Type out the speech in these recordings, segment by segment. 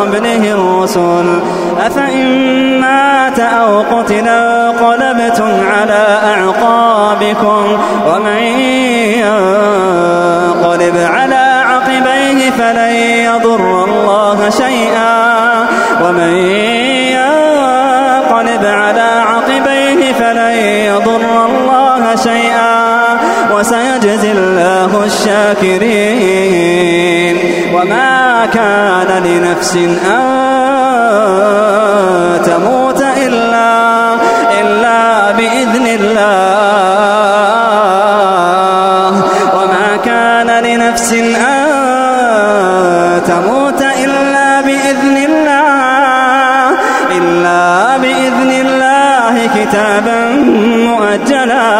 قبله الرسل أفإن مات أو قتل انقلبتم على أعقابكم ومن ينقلب على عقبيه فلن يضر الله شيئا ومن ينقلب على عقبيه فلن يضر الله شيئا وسيجزي الله الشاكرين. وما كان لنفس أن تموت إلا إلا بإذن الله. وما كان لنفس أن تموت إلا بإذن الله. إلا بإذن الله كتابا مؤجلا.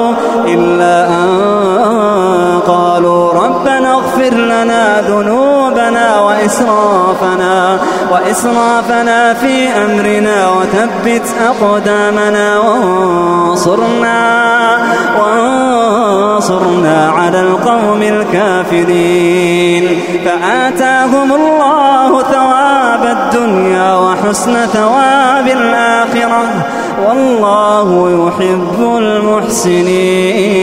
لنا ذنوبنا وإسرافنا وإسرافنا في أمرنا وثبت أقدامنا وانصرنا وانصرنا على القوم الكافرين فآتاهم الله ثواب الدنيا وحسن ثواب الآخرة والله يحب المحسنين